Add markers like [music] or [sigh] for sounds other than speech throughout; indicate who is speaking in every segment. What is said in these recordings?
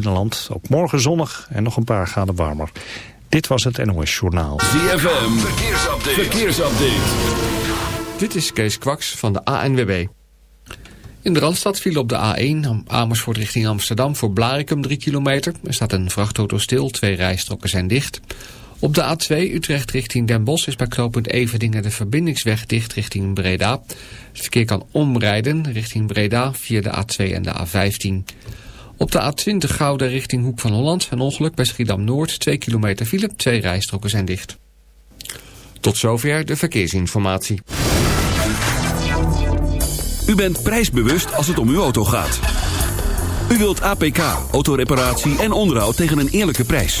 Speaker 1: Binnenland ook morgen zonnig en nog een paar graden warmer. Dit was het NOS Journaal.
Speaker 2: ZFM, verkeersupdate. verkeersupdate.
Speaker 3: Dit is Kees Kwaks van de ANWB. In de Randstad viel op de A1 Amersfoort richting Amsterdam voor Blarikum 3 kilometer. Er staat een vrachtauto stil, twee rijstroken zijn dicht. Op de A2 Utrecht richting Den Bosch is bij knooppunt Everdingen de verbindingsweg dicht richting Breda. Het verkeer kan omrijden richting Breda via de A2 en de A15. Op de A20 Gouden richting Hoek van Holland een ongeluk bij Schiedam-Noord. 2 kilometer file, twee rijstroken zijn dicht. Tot zover de verkeersinformatie.
Speaker 2: U bent prijsbewust als het om uw auto gaat. U wilt APK, autoreparatie en onderhoud tegen een eerlijke prijs.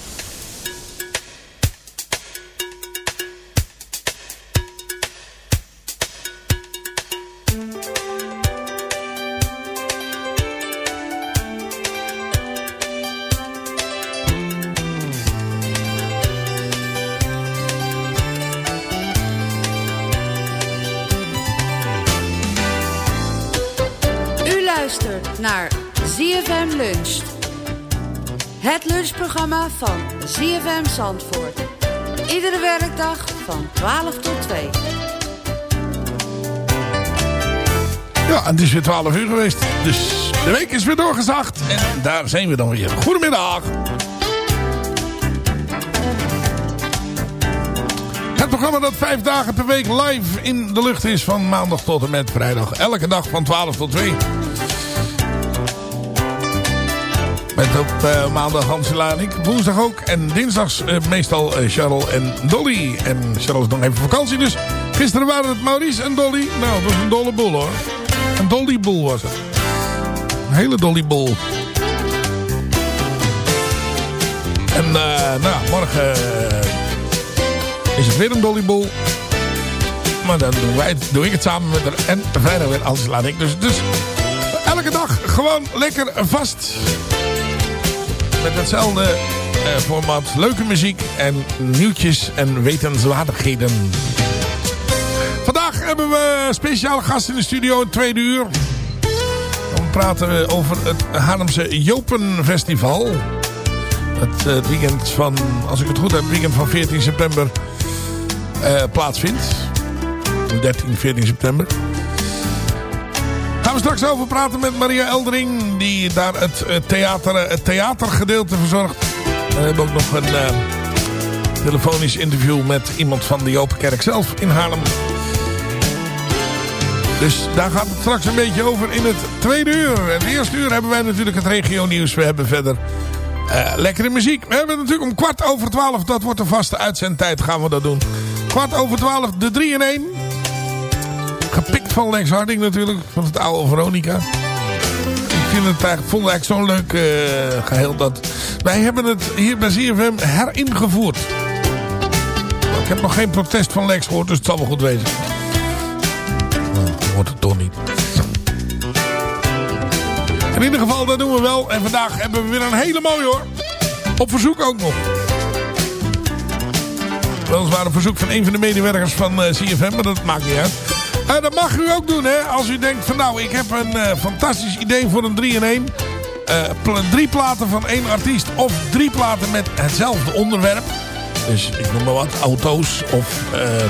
Speaker 4: Het lunchprogramma van ZFM Zandvoort. Iedere werkdag van 12 tot 2.
Speaker 5: Ja, en het is weer 12 uur geweest. Dus de week is weer doorgezaagd. En daar zijn we dan weer. Goedemiddag. Het programma dat vijf dagen per week live in de lucht is. Van maandag tot en met vrijdag. Elke dag van 12 tot 2. Met op eh, maandag Hansela en ik. Woensdag ook. En dinsdags eh, meestal eh, Charles en Dolly. En Charles nog even vakantie. Dus gisteren waren het Maurice en Dolly. Nou, dat was een dolle boel hoor. Een dollyboel was het. Een hele dollyboel. En eh, nou, morgen is het weer een dollyboel. Maar dan doen wij doe ik het samen met haar. En vrijdag weer Angela en ik. Dus, dus elke dag gewoon lekker vast. Met hetzelfde eh, format. Leuke muziek en nieuwtjes en wetenswaardigheden. Vandaag hebben we speciale gast in de studio, tweede uur. Dan praten we over het Haarlemse Jopenfestival. Het eh, weekend van, als ik het goed heb, weekend van 14 september eh, plaatsvindt. 13, 14 september. Gaan we straks over praten met Maria Eldering, die daar het, eh, theater, het theatergedeelte verzorgt. We hebben ook nog een eh, telefonisch interview met iemand van de Jopenkerk zelf in Haarlem. Dus daar gaat het straks een beetje over in het tweede uur. En het eerste uur hebben wij natuurlijk het regio nieuws. We hebben verder eh, lekkere muziek. We hebben natuurlijk om kwart over twaalf, dat wordt de vaste uitzendtijd, gaan we dat doen. Kwart over twaalf, de 3 in 1. Gepikt van Lex Harding natuurlijk, van het oude Veronica. vind het eigenlijk, vond het eigenlijk zo'n leuk eh, geheel. Dat wij hebben het hier bij ZFM heringevoerd. Ik heb nog geen protest van Lex gehoord, dus het zal wel goed wezen. Hoort het toch niet. In ieder geval, dat doen we wel. En vandaag hebben we weer een hele mooie hoor. Op verzoek ook nog. Weliswaar een verzoek van een van de medewerkers van eh, CFM, maar dat maakt niet uit. Eh, dat mag u ook doen, hè. Als u denkt van nou, ik heb een eh, fantastisch idee voor een 3 in 1. drie platen van één artiest of drie platen met hetzelfde onderwerp. Dus ik noem maar wat, auto's of eh,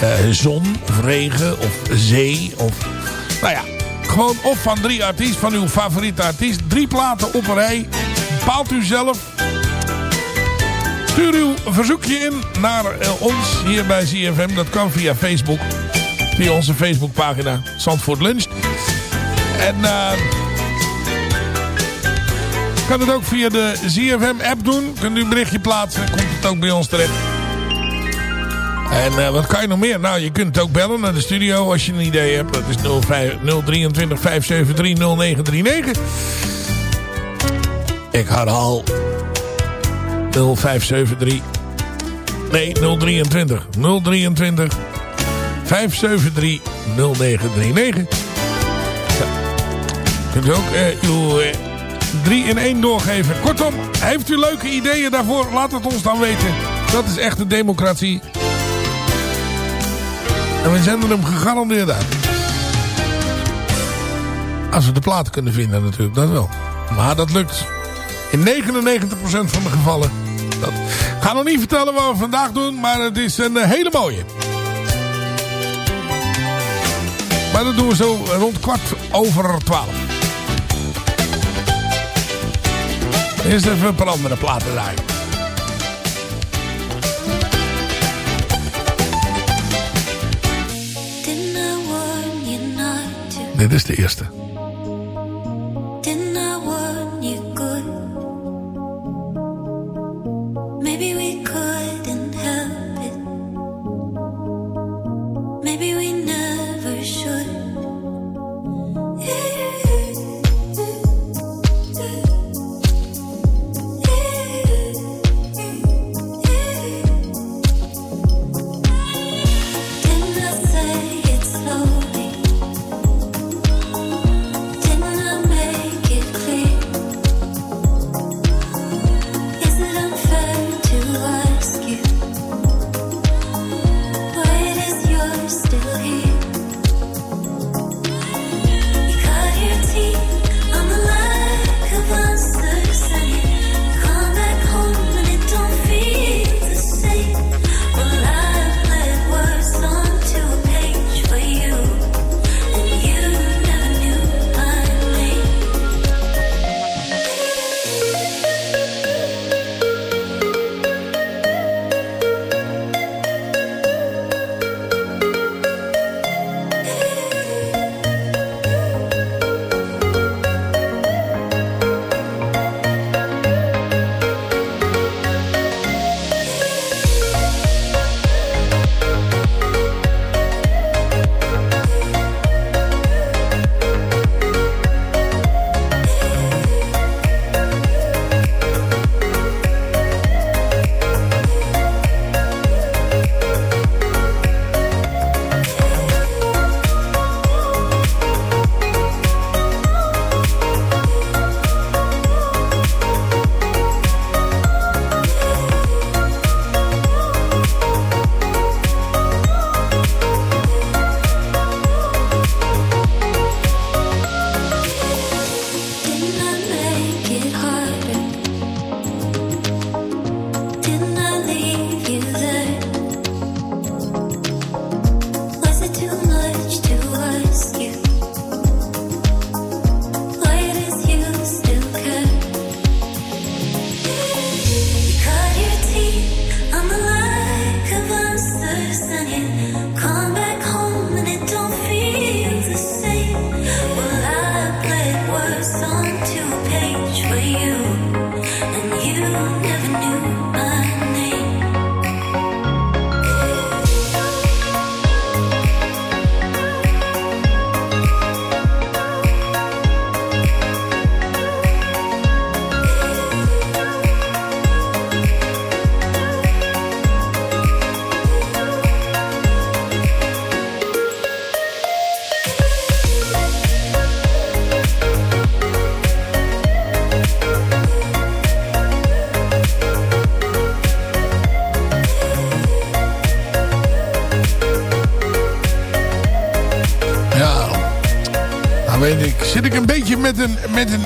Speaker 5: eh, zon of regen of zee of... Nou ja, gewoon of van drie artiesten, van uw favoriete artiest. Drie platen op een rij. Bepaalt u zelf. Stuur uw verzoekje in naar eh, ons hier bij ZFM. Dat kan via Facebook. Via onze Facebookpagina Zandvoort Lunch. En eh kan het ook via de ZFM app doen. Kunt u een berichtje plaatsen. Komt het ook bij ons terecht. En eh, wat kan je nog meer? Nou, je kunt ook bellen naar de studio als je een idee hebt. Dat is 05 023 573 0939. Ik herhaal 0573 Nee, 023 023 573 0939. Ja. Kunt u ook eh, uw eh, 3 in 1 doorgeven. Kortom, heeft u leuke ideeën daarvoor? Laat het ons dan weten. Dat is echt de democratie. En we zenden hem gegarandeerd uit. Als we de plaat kunnen vinden natuurlijk, dat wel. Maar dat lukt in 99% van de gevallen. Dat. Ga nog niet vertellen wat we vandaag doen, maar het is een eh, hele mooie. Maar dat doen we zo rond kwart over twaalf. Eerst even een paar andere platen draaien. Dit is de eerste.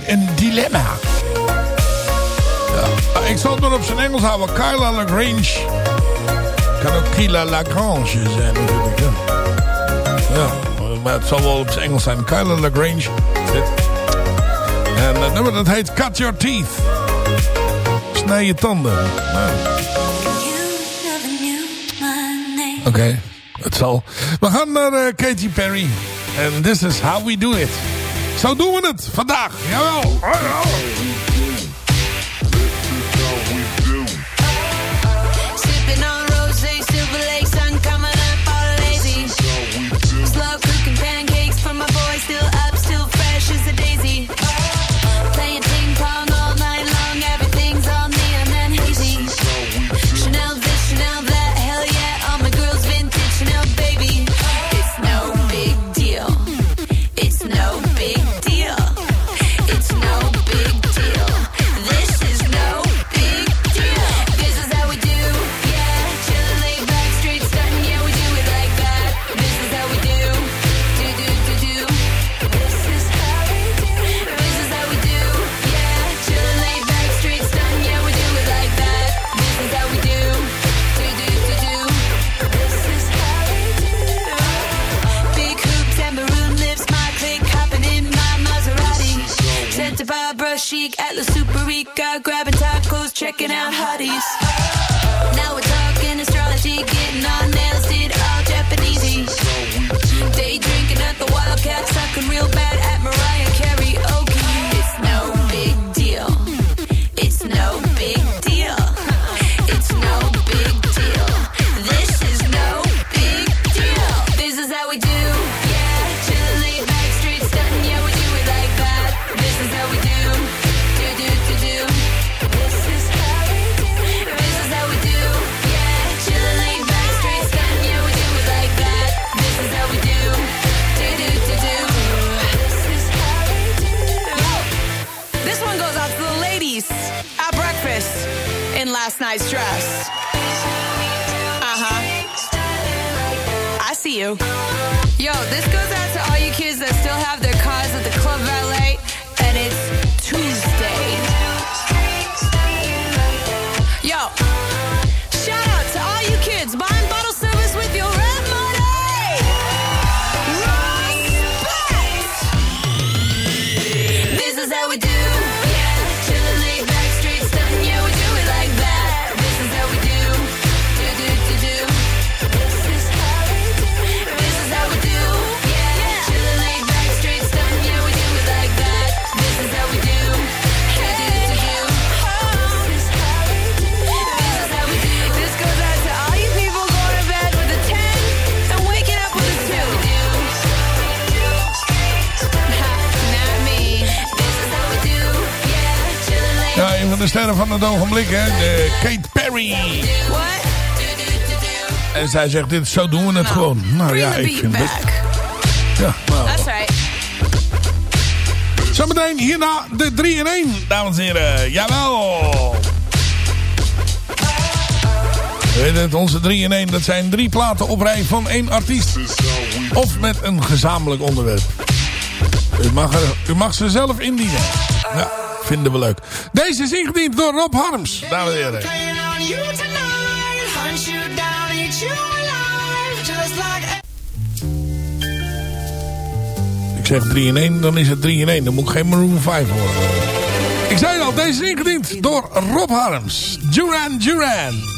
Speaker 6: een, dilemma. Ja. Ah, ik zal het maar op zijn Engels houden. Kyla Lagrange. Kan ook Kyla Lagrange zijn. Ja. maar het zal wel op zijn Engels zijn. Kyla Lagrange. En dat nummer dat heet Cut Your Teeth. Snij je tanden. Oké, okay. het zal. We gaan naar eh, Katy Perry. En this is how we do it. Zo doen we het vandaag. Jawel. van het ogenblik, hè? De Kate Perry. En zij zegt, dit, zo doen we het nou, gewoon. Nou ja, ik vind
Speaker 5: back. het...
Speaker 6: Ja, nou.
Speaker 5: That's right.
Speaker 6: Zometeen hierna de 3 in 1, dames en heren. Jawel! Weet het, onze 3 in 1, dat zijn drie platen op rij van één artiest. Of met een gezamenlijk onderwerp. U mag, er, u mag ze zelf indienen. Ja. Vinden we leuk. Deze is ingediend door Rob Harms. Dames en heren. Ik zeg 3 in 1, dan is het 3 in 1. Dan moet ik geen Maroon 5 horen. Ik zei al, deze is ingediend door Rob Harms. Duran Duran.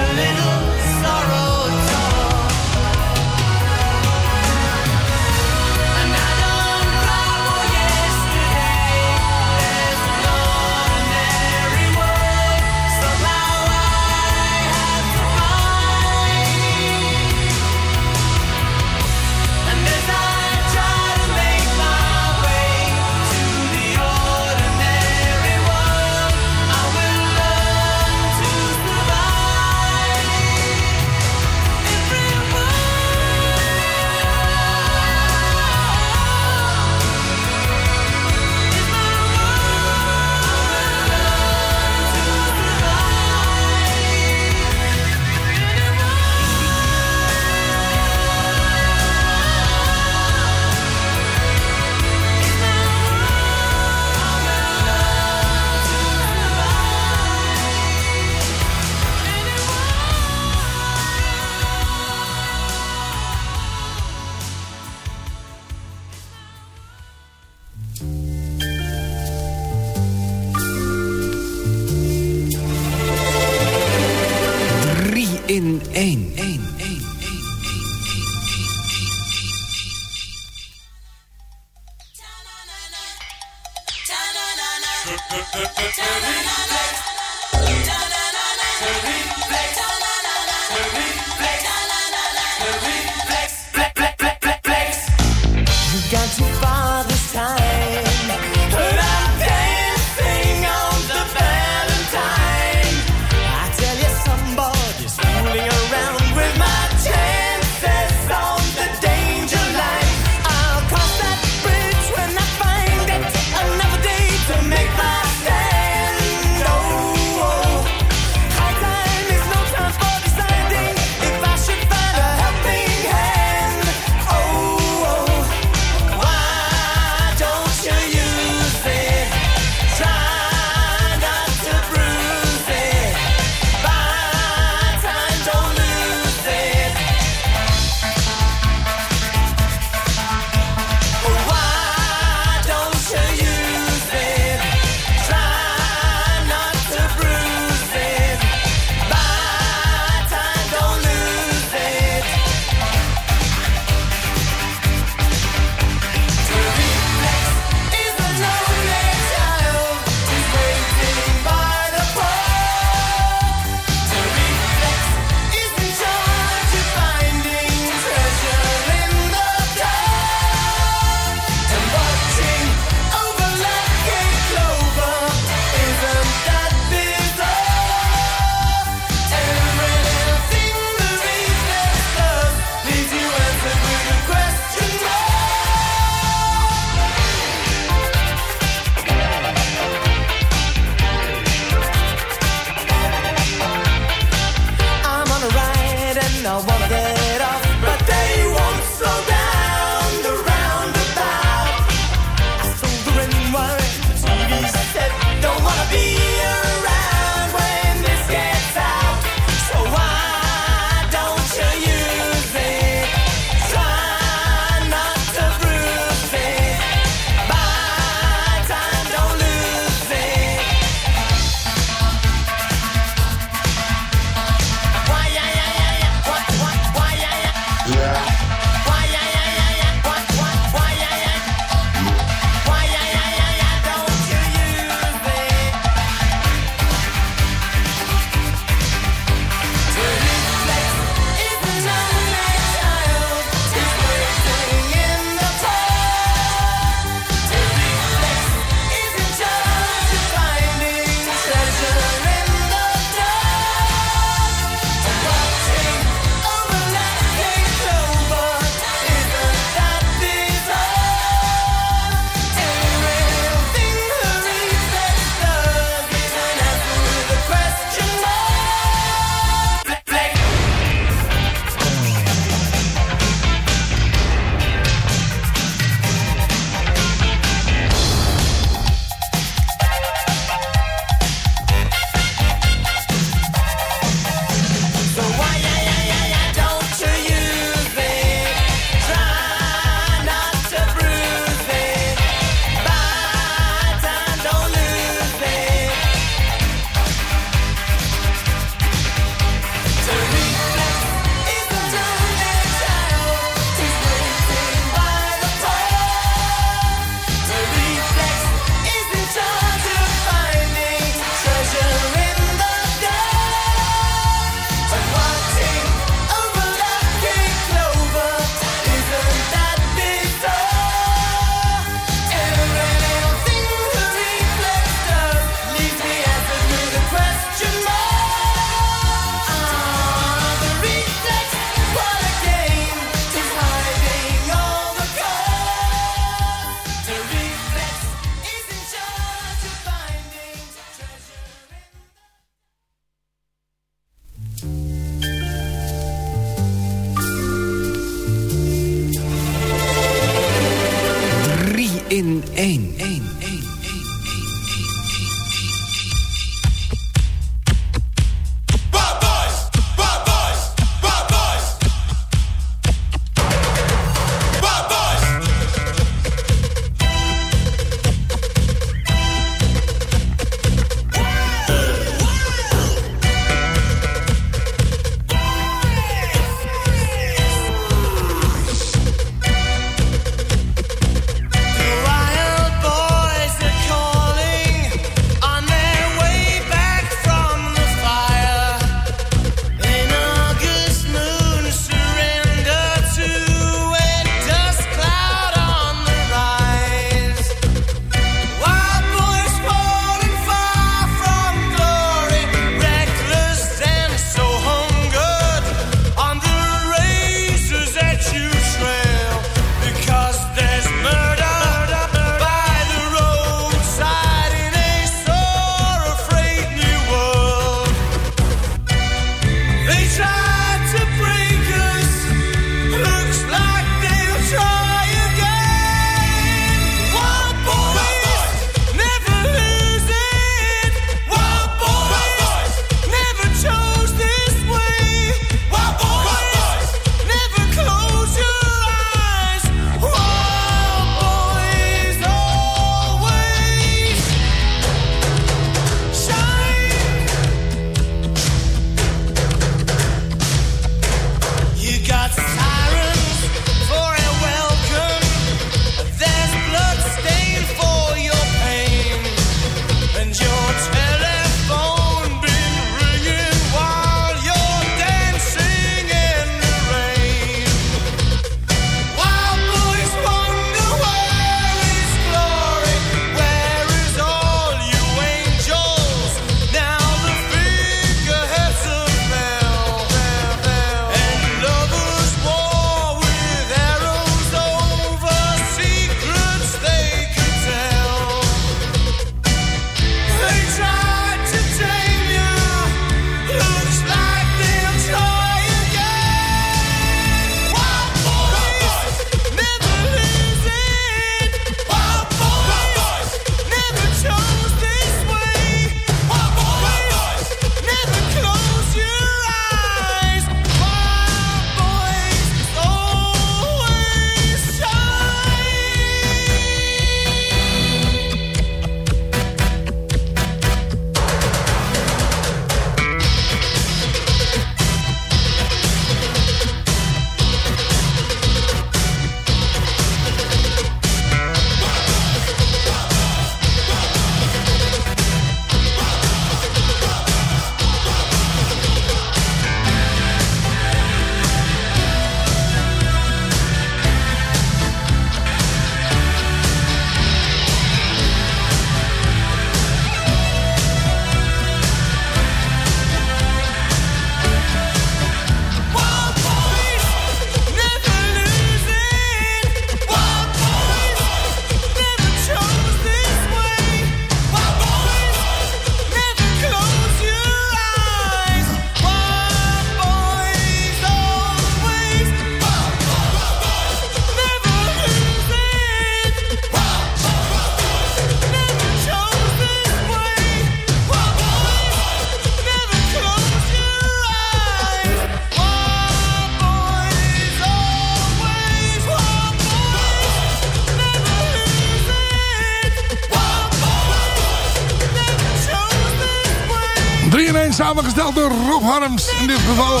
Speaker 5: Harms in dit geval.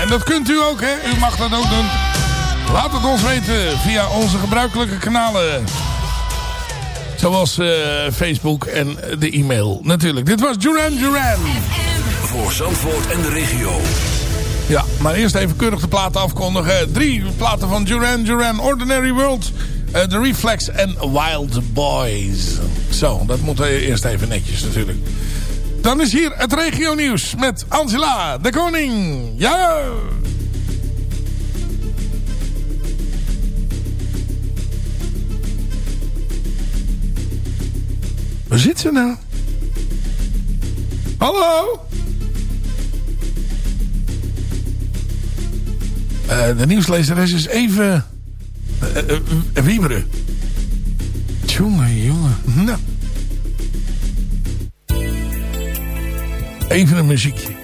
Speaker 5: En dat kunt u ook, hè. U mag dat ook doen. Laat het ons weten via onze gebruikelijke kanalen. Zoals eh, Facebook en de e-mail. Natuurlijk. Dit was Duran Duran.
Speaker 2: Voor Zandvoort en de regio.
Speaker 5: Ja, maar eerst even keurig de platen afkondigen. Drie platen van Duran Duran. Ordinary World, eh, The Reflex en Wild Boys. Zo, dat moet eerst even netjes natuurlijk. Dan is hier het regio nieuws met Angela, de koning. Ja! Waar zit ze nou? Hallo? Eh, de nieuwslezeres is even... eh, eh, wieberen. Jongen, jongen. Nou. Even een muziekje.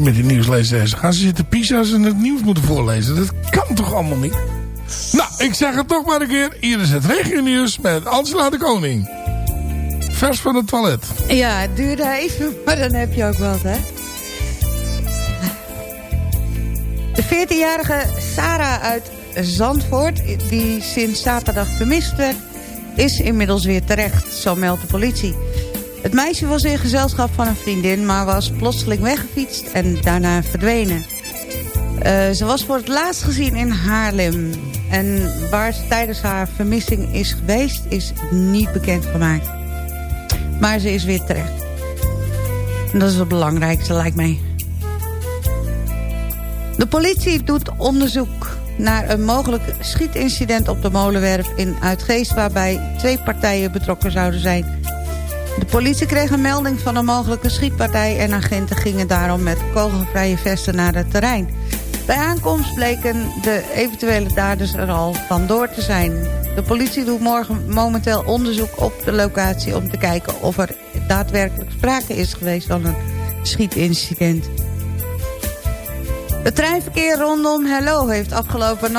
Speaker 5: Met die nieuwslezeres. Gaan ze zitten pizza's en het nieuws moeten voorlezen. Dat kan toch allemaal niet? Nou, ik zeg het toch maar een keer. Hier is het regio nieuws met Angela de Koning. Vers van het toilet.
Speaker 7: Ja, het duurde even, maar dan heb je ook wat, hè? De 14-jarige Sarah uit Zandvoort, die sinds zaterdag vermist werd... is inmiddels weer terecht, zo meldt de politie. Het meisje was in gezelschap van een vriendin... maar was plotseling weggefietst en daarna verdwenen. Eh, ze was voor het laatst gezien in Haarlem. En waar ze tijdens haar vermissing is geweest... is niet bekendgemaakt. Maar ze is weer terecht. Dat is het belangrijkste, lijkt mij. De politie doet onderzoek naar een mogelijk schietincident op de molenwerf in Uitgeest... waarbij twee partijen betrokken zouden zijn. De politie kreeg een melding van een mogelijke schietpartij... en agenten gingen daarom met kogelvrije vesten naar het terrein. Bij aankomst bleken de eventuele daders er al vandoor te zijn. De politie doet morgen momenteel onderzoek op de locatie... om te kijken of er daadwerkelijk sprake is geweest van een schietincident. Het treinverkeer rondom Hello heeft afgelopen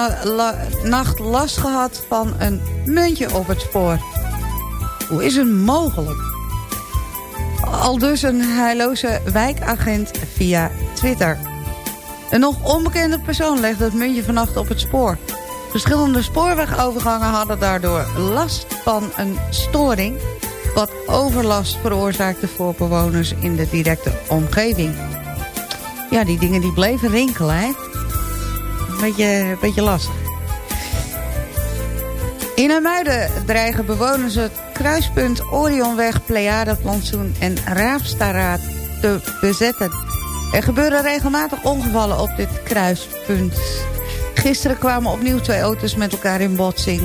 Speaker 7: nacht last gehad van een muntje op het spoor. Hoe is het mogelijk? Al dus een Helloze wijkagent via Twitter. Een nog onbekende persoon legde het muntje vannacht op het spoor. Verschillende spoorwegovergangen hadden daardoor last van een storing... wat overlast veroorzaakte voor bewoners in de directe omgeving. Ja, die dingen die bleven rinkelen, hè. Beetje, beetje lastig. In Amuiden dreigen bewoners het kruispunt Orionweg, Pleiadeplantsoen en Raafstaraat te bezetten. Er gebeuren regelmatig ongevallen op dit kruispunt. Gisteren kwamen opnieuw twee auto's met elkaar in botsing.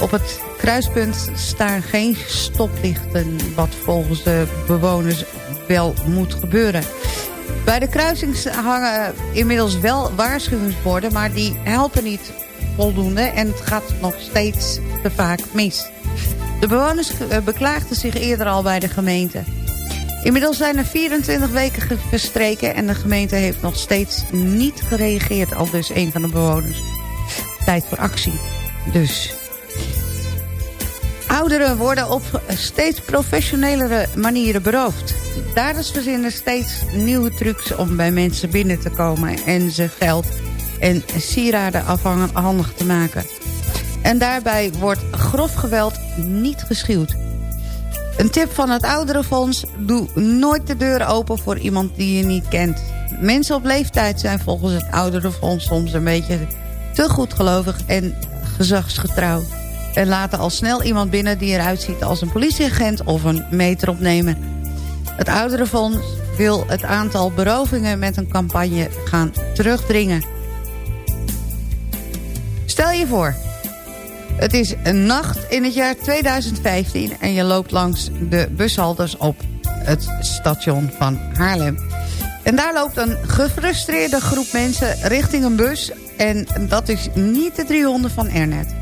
Speaker 7: Op het kruispunt staan geen stoplichten, wat volgens de bewoners wel moet gebeuren. Bij de kruising hangen inmiddels wel waarschuwingsborden... maar die helpen niet voldoende en het gaat nog steeds te vaak mis. De bewoners eh, beklaagden zich eerder al bij de gemeente. Inmiddels zijn er 24 weken verstreken... en de gemeente heeft nog steeds niet gereageerd, al dus een van de bewoners. Tijd voor actie. Dus... Ouderen worden op steeds professionelere manieren beroofd. Daders verzinnen steeds nieuwe trucs om bij mensen binnen te komen... en ze geld en sieraden afhandig te maken. En daarbij wordt grof geweld niet geschuwd. Een tip van het Ouderenfonds. Doe nooit de deur open voor iemand die je niet kent. Mensen op leeftijd zijn volgens het Ouderenfonds soms een beetje te goedgelovig en gezagsgetrouw. En laten al snel iemand binnen die eruit ziet als een politieagent of een meteropnemer. Het Ouderenfonds wil het aantal berovingen met een campagne gaan terugdringen. Stel je voor, het is een nacht in het jaar 2015 en je loopt langs de bushouders op het station van Haarlem. En daar loopt een gefrustreerde groep mensen richting een bus en dat is niet de 300 van Ernet.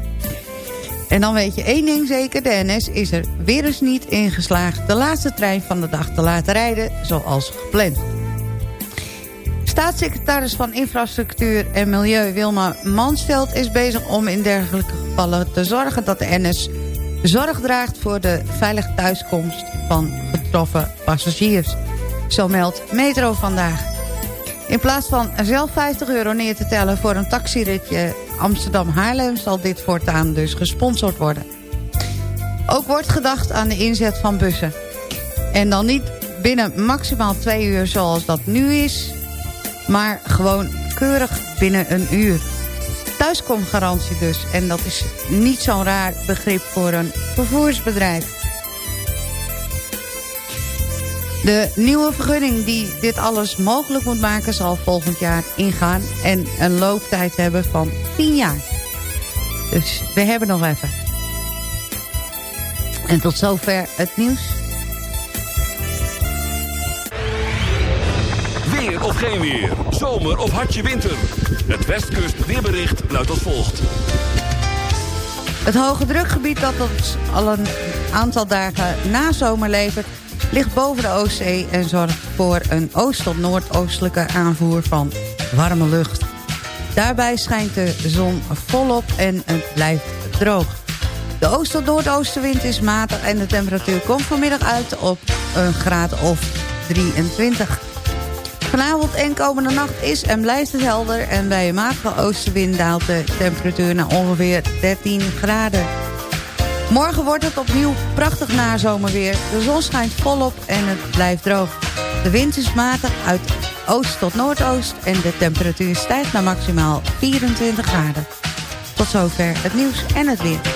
Speaker 7: En dan weet je één ding zeker, de NS is er weer eens niet ingeslaagd... de laatste trein van de dag te laten rijden zoals gepland. Staatssecretaris van Infrastructuur en Milieu Wilma Mansveld is bezig om in dergelijke gevallen te zorgen dat de NS zorg draagt voor de veilige thuiskomst van getroffen passagiers. Zo meldt Metro vandaag. In plaats van zelf 50 euro neer te tellen voor een taxiritje Amsterdam-Haarlem... zal dit voortaan dus gesponsord worden. Ook wordt gedacht aan de inzet van bussen. En dan niet binnen maximaal twee uur zoals dat nu is... maar gewoon keurig binnen een uur. Thuiskomgarantie dus. En dat is niet zo'n raar begrip voor een vervoersbedrijf. De nieuwe vergunning die dit alles mogelijk moet maken... zal volgend jaar ingaan en een looptijd hebben van 10 jaar. Dus we hebben nog even. En tot zover het nieuws.
Speaker 2: Of geen weer. Zomer of hartje winter. Het Westkust weerbericht luidt als volgt.
Speaker 7: Het hoge drukgebied dat ons al een aantal dagen na zomer levert... ligt boven de Oostzee en zorgt voor een oost- tot noordoostelijke aanvoer van warme lucht. Daarbij schijnt de zon volop en het blijft droog. De oost- tot noordoostenwind is matig en de temperatuur komt vanmiddag uit op een graad of 23. Vanavond en komende nacht is en blijft het helder... en bij een matige oostenwind daalt de temperatuur naar ongeveer 13 graden. Morgen wordt het opnieuw prachtig nazomerweer. De zon schijnt volop en het blijft droog. De wind is matig uit oost tot noordoost... en de temperatuur stijgt naar maximaal 24 graden. Tot zover het nieuws en het weer.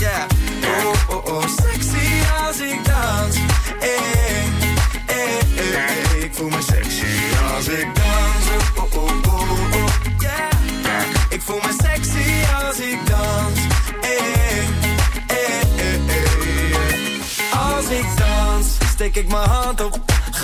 Speaker 8: yeah. Oh, oh, oh, sexy als ik dans. Eh, eh, eh, ik voel me sexy als ik dans. Oh, oh, oh, oh, yeah. Ik voel me sexy als ik dans. Eh, eh, eh, eh, Als ik dans, steek ik mijn hand op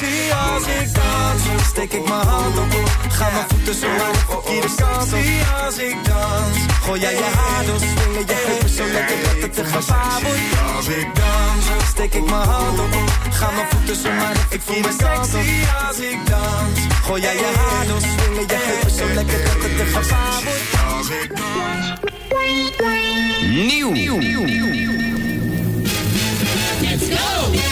Speaker 8: Zie als ik dans, steek ik mijn hand op. Ga mijn voeten zo hard, oh, oh, oh. verkeerde kant Zie als ik dans, gooi jij je haar door. Swingen je heupen zo lekker dat het te gevaar wordt. Als ik dans, steek ik mijn hand op. Ga mijn voeten zo hard, ik voel me sexy als ik dans. Gooi jij je haar door, swingen je heupen zo lekker dat het te gevaar wordt.
Speaker 2: Nieuw.
Speaker 9: Let's go.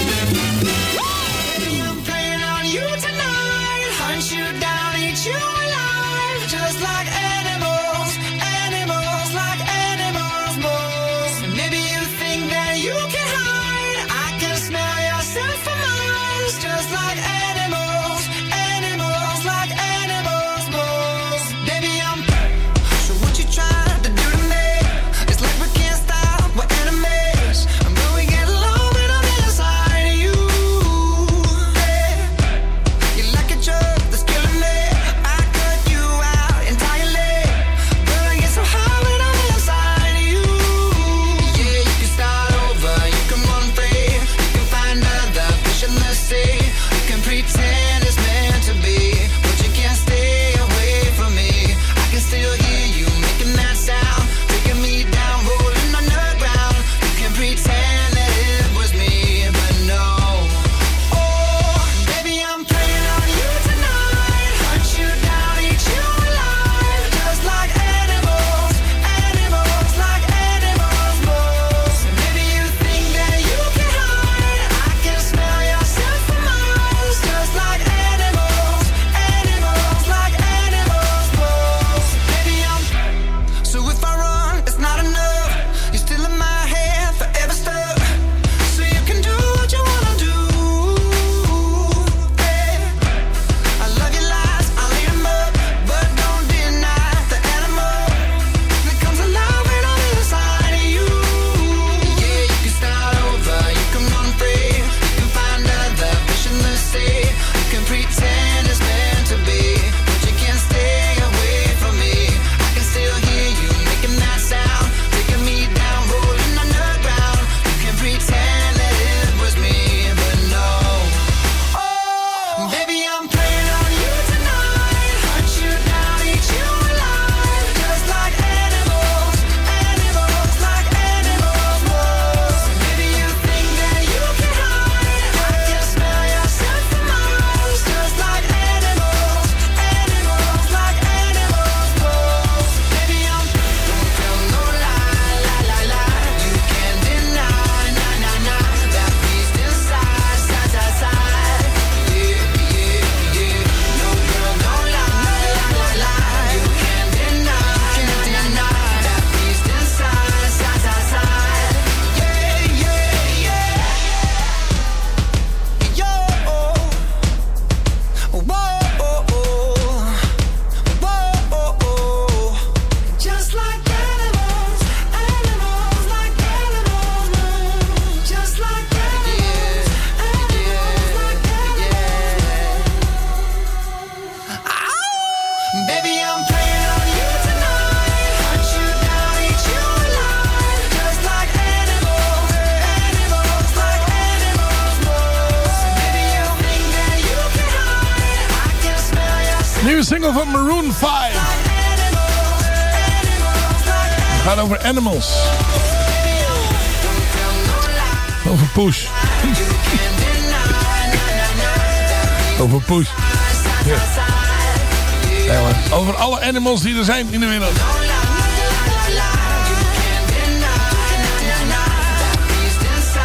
Speaker 9: Over
Speaker 5: alle animals die er zijn in de wereld.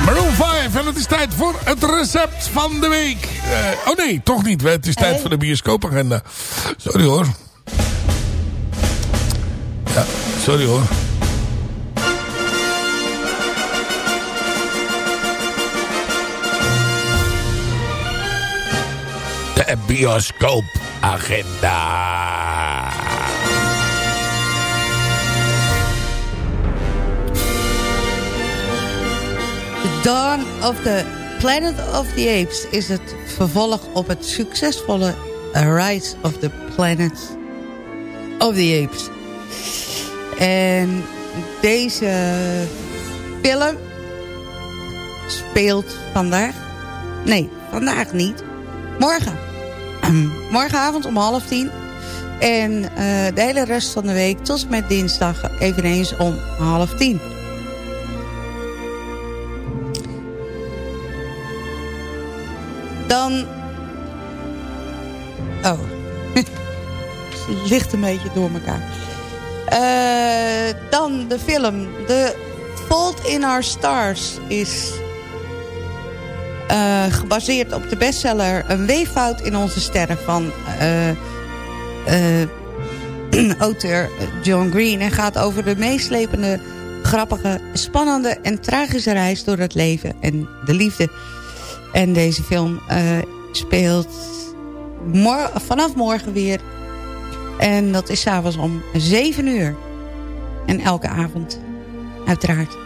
Speaker 5: Maroon 5. En het is tijd voor het recept van de week. Uh, oh nee, toch niet. Het is tijd voor de bioscoopagenda. Sorry hoor. Ja, sorry hoor. De bioscoop bioscoopagenda.
Speaker 7: Dawn of the Planet of the Apes is het vervolg op het succesvolle Rise of the Planet of the Apes. En deze film speelt vandaag... Nee, vandaag niet. Morgen. [clears throat] Morgenavond om half tien. En eh, de hele rest van de week tot en met dinsdag eveneens om half tien. Dan... Oh. Het [laughs] ligt een beetje door elkaar. Eh, dan de film. The Fault in Our Stars is eh, gebaseerd op de bestseller Een weeffout in onze sterren van eh, eh, [clears throat] auteur John Green. En gaat over de meeslepende, grappige, spannende en tragische reis door het leven en de liefde. En deze film speelt vanaf morgen weer. En dat is s'avonds om 7 uur. En elke avond, uiteraard.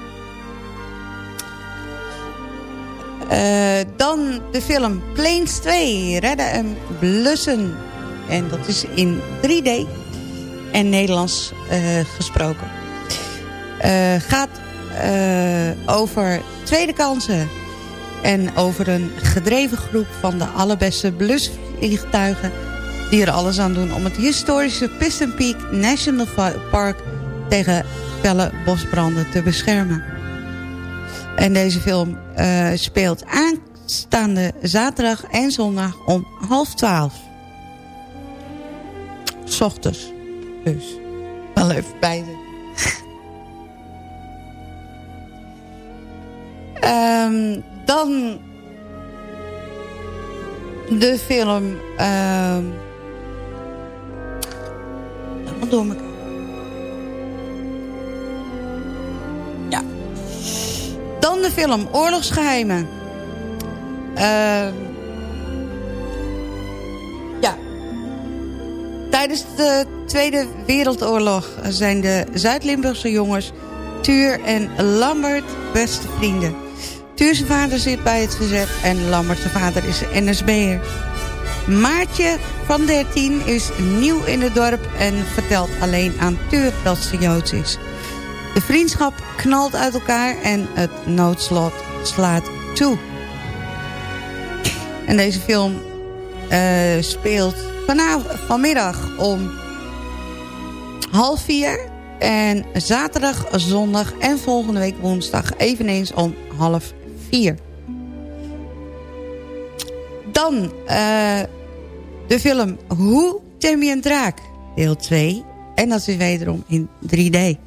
Speaker 7: Eh, dan de film Planes 2, Redden en Blussen. En dat is in 3D en Nederlands eh, gesproken. Eh, gaat eh, over tweede kansen en over een gedreven groep van de allerbeste blusvliegtuigen... die er alles aan doen om het historische Piston Peak National Park... tegen felle bosbranden te beschermen. En deze film speelt aanstaande zaterdag en zondag om half twaalf. 's ochtends. Dus, wel even bij de. [laughs] Ehm, dan de film... ehm helemaal door elkaar. Ja. Dan de film Oorlogsgeheimen. Ehm, ja. Tijdens de Tweede Wereldoorlog zijn de Zuid-Limburgse jongens... Tuur en Lambert beste vrienden. Tuur zijn vader zit bij het verzet en Lambert zijn vader is NSB'er. Maartje van 13 is nieuw in het dorp en vertelt alleen aan Tuur dat ze Joods is. De vriendschap knalt uit elkaar en het noodslot slaat toe. En deze film eh, speelt vanmiddag om half vier. En zaterdag, zondag en volgende week woensdag eveneens om half vier. Dan eh, de film Hoe tem je een draak? Deel 2. En dat is wederom in 3D.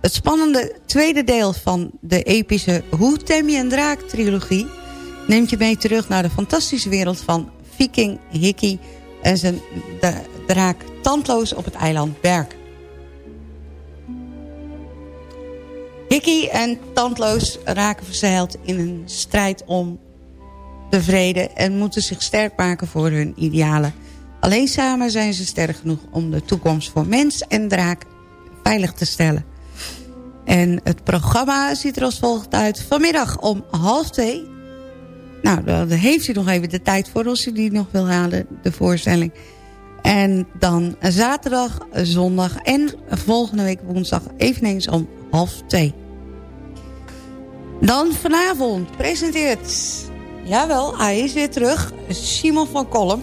Speaker 7: Het spannende tweede deel van de epische Hoe tem je een draak trilogie... neemt je mee terug naar de fantastische wereld van Viking Hickey... en zijn draak tandloos op het eiland Berk. Hickey en Tandloos raken verzeild in een strijd om de vrede... en moeten zich sterk maken voor hun idealen. Alleen samen zijn ze sterk genoeg om de toekomst voor mens en draak veilig te stellen. En het programma ziet er als volgt uit. Vanmiddag om half twee. Nou, daar heeft u nog even de tijd voor als u die nog wil halen, de voorstelling. En dan zaterdag, zondag en volgende week woensdag eveneens om half twee. Dan vanavond presenteert, jawel, hij is weer terug, Simon van Kolm.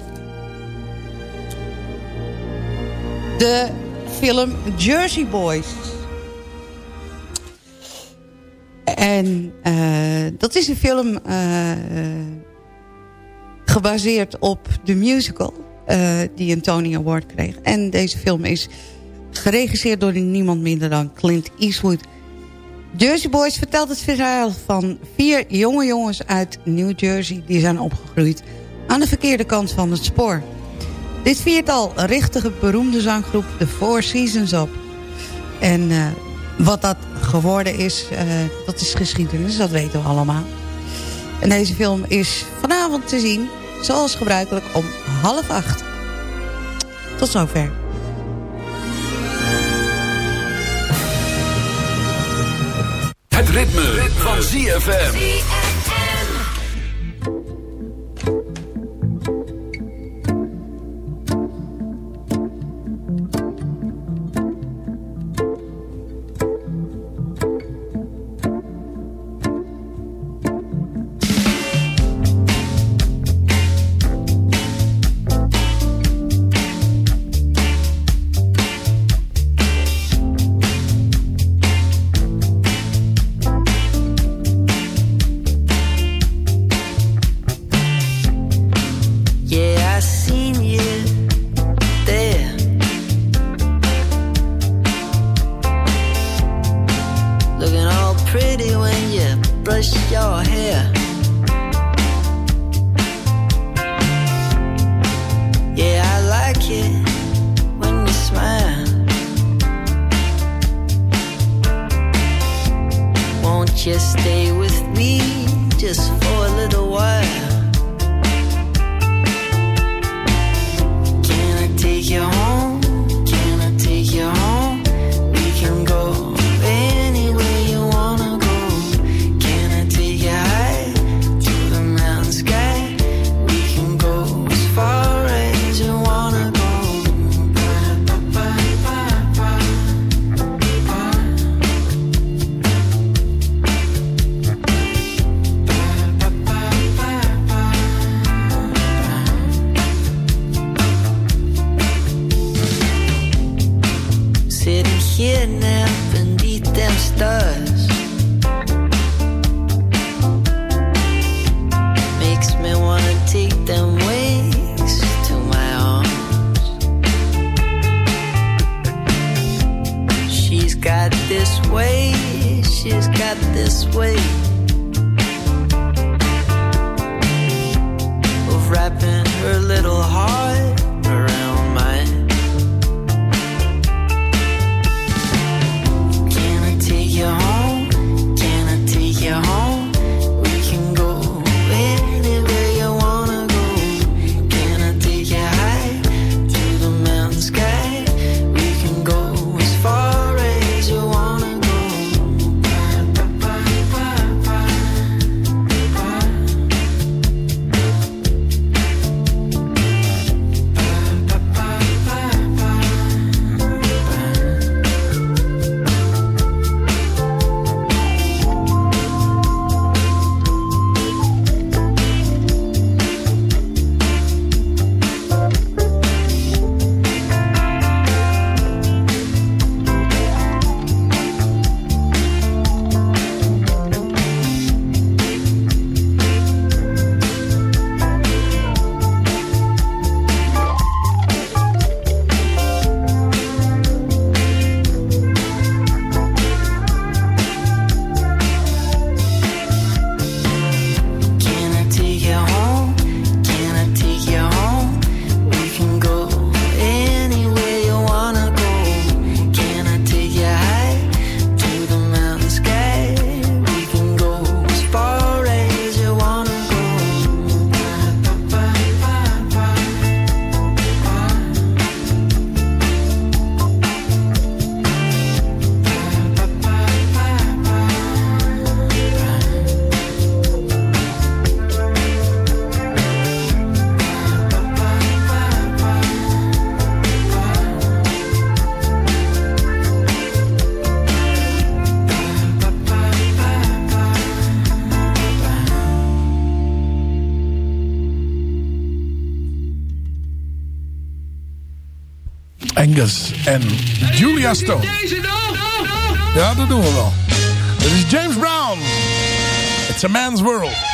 Speaker 7: De film Jersey Boys. En eh, dat is een film eh, gebaseerd op de musical eh, die een Tony Award kreeg. En deze film is geregisseerd door niemand minder dan Clint Eastwood. Jersey Boys vertelt het verhaal van vier jonge jongens uit New Jersey... die zijn opgegroeid aan de verkeerde kant van het spoor. Dit viertal richtte de beroemde zanggroep The Four Seasons op. En wat dat geworden is, eh, dat is geschiedenis, dat weten we allemaal. En deze film is vanavond te zien, zoals gebruikelijk, om half acht. Tot zover.
Speaker 2: Het ritme, ritme. van ZFM.
Speaker 9: this way.
Speaker 5: En Julia Stone. Ja, dat doen we wel. Dit is James Brown. It's a man's world.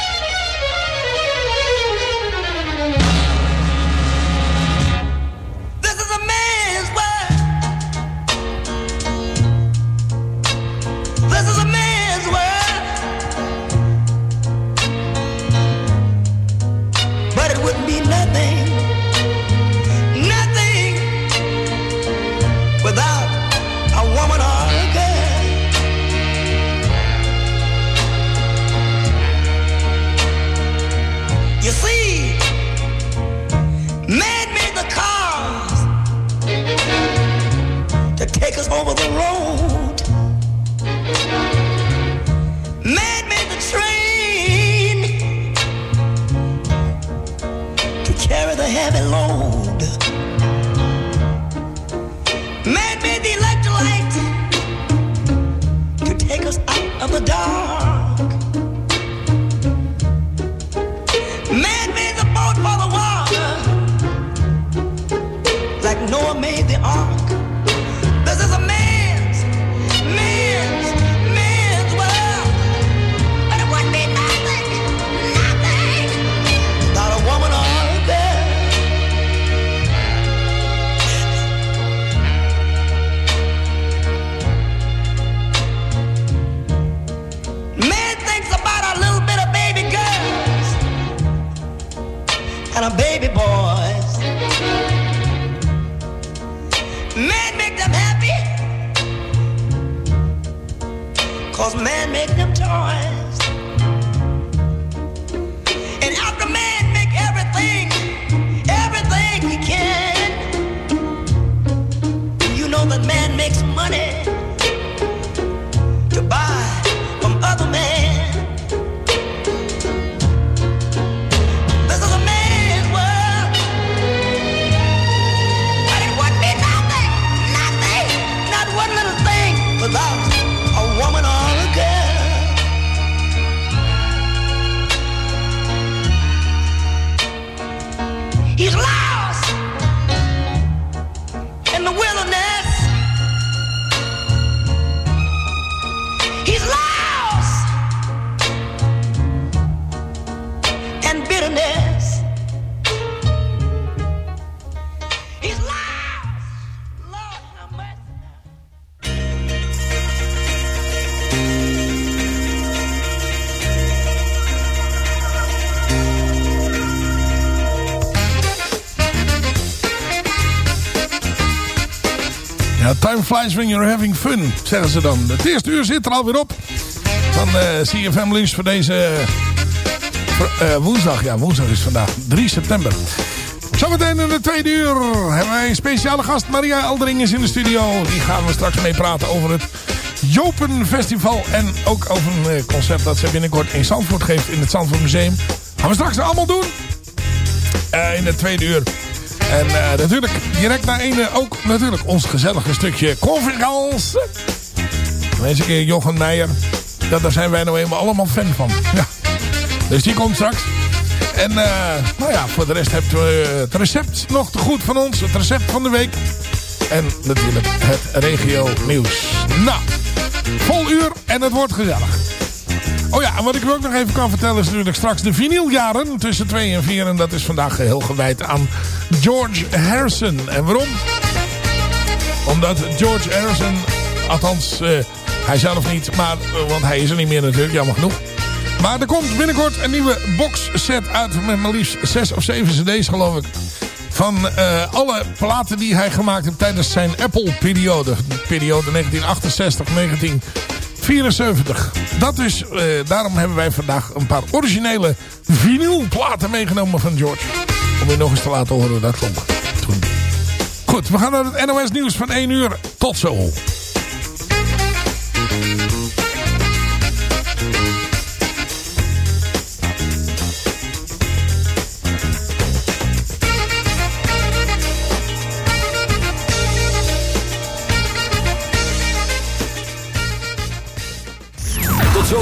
Speaker 5: Flies when you're having fun, zeggen ze dan. Het eerste uur zit er alweer op. Van eh CFM Lunch voor deze eh, woensdag. Ja, woensdag is vandaag 3 september. Zometeen in de tweede uur hebben wij een speciale gast. Maria Eldering is in de studio. Die gaan we straks mee praten over het Jopen Festival. En ook over een eh, concert dat ze binnenkort in Zandvoort geeft in het Zandvoort Museum. Gaan we straks allemaal doen. Eh, in het tweede uur. En eh, natuurlijk, direct na ene ook natuurlijk ons gezellige stukje conference. Deze keer Jochen Meijer. Dat, daar zijn wij nou eenmaal allemaal fan van. Ja. Dus die komt straks. En eh, nou ja, voor de rest hebben we het recept nog te goed van ons. Het recept van de week. En natuurlijk het regio nieuws. Nou, vol uur en het wordt gezellig. Oh ja, en wat ik u ook nog even kan vertellen is natuurlijk straks de vinyljaren tussen 2 en 4. En dat is vandaag heel gewijd aan George Harrison. En waarom? Omdat George Harrison, althans eh, hij zelf niet, maar, eh, want hij is er niet meer natuurlijk, jammer genoeg. Maar er komt binnenkort een nieuwe boxset uit met maar liefst 6 of 7 cd's geloof ik. Van eh, alle platen die hij gemaakt heeft tijdens zijn Apple-periode. Periode 1968-1974. Dat dus, eh, daarom hebben wij vandaag een paar originele vinylplaten meegenomen van George. Om je nog eens te laten horen dat klonk. Goed, we gaan naar het NOS nieuws van 1 uur. Tot zo.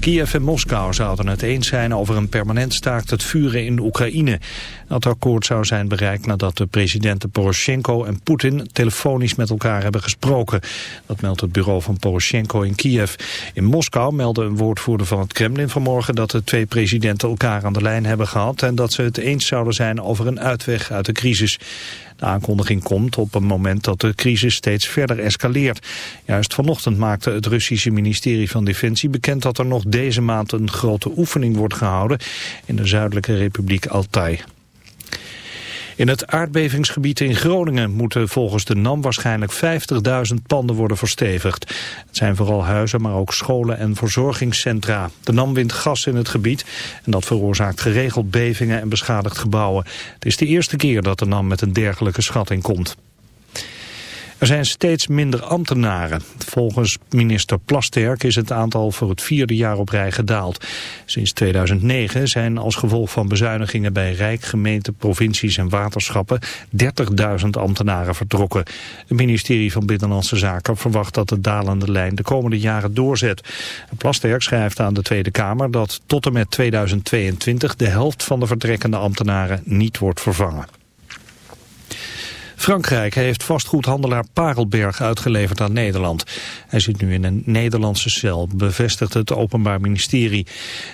Speaker 1: Kiev en Moskou zouden het eens zijn over een permanent staakt het vuren in Oekraïne. Dat akkoord zou zijn bereikt nadat de presidenten Poroshenko en Poetin telefonisch met elkaar hebben gesproken. Dat meldt het bureau van Poroshenko in Kiev. In Moskou meldde een woordvoerder van het Kremlin vanmorgen dat de twee presidenten elkaar aan de lijn hebben gehad en dat ze het eens zouden zijn over een uitweg uit de crisis. De aankondiging komt op een moment dat de crisis steeds verder escaleert. Juist vanochtend maakte het Russische ministerie van Defensie bekend dat er nog deze maand een grote oefening wordt gehouden in de zuidelijke republiek Altai. In het aardbevingsgebied in Groningen moeten volgens de NAM waarschijnlijk 50.000 panden worden verstevigd. Het zijn vooral huizen, maar ook scholen en verzorgingscentra. De NAM wint gas in het gebied en dat veroorzaakt geregeld bevingen en beschadigd gebouwen. Het is de eerste keer dat de NAM met een dergelijke schatting komt. Er zijn steeds minder ambtenaren. Volgens minister Plasterk is het aantal voor het vierde jaar op rij gedaald. Sinds 2009 zijn als gevolg van bezuinigingen bij Rijk, gemeenten, provincies en waterschappen 30.000 ambtenaren vertrokken. Het ministerie van Binnenlandse Zaken verwacht dat de dalende lijn de komende jaren doorzet. Plasterk schrijft aan de Tweede Kamer dat tot en met 2022 de helft van de vertrekkende ambtenaren niet wordt vervangen. Frankrijk heeft vastgoedhandelaar Parelberg uitgeleverd aan Nederland. Hij zit nu in een Nederlandse cel, bevestigt het Openbaar Ministerie.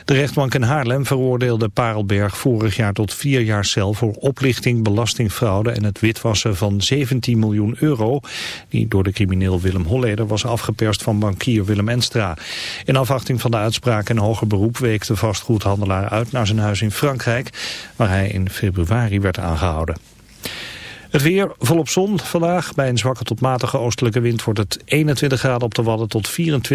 Speaker 1: De rechtbank in Haarlem veroordeelde Parelberg vorig jaar tot vier jaar cel... voor oplichting, belastingfraude en het witwassen van 17 miljoen euro... die door de crimineel Willem Holleder was afgeperst van bankier Willem Enstra. In afwachting van de uitspraak in hoger beroep week de vastgoedhandelaar uit naar zijn huis in Frankrijk... waar hij in februari werd aangehouden. Het weer volop zon vandaag. Bij een zwakke tot matige oostelijke wind wordt het 21 graden op de Wadden tot 24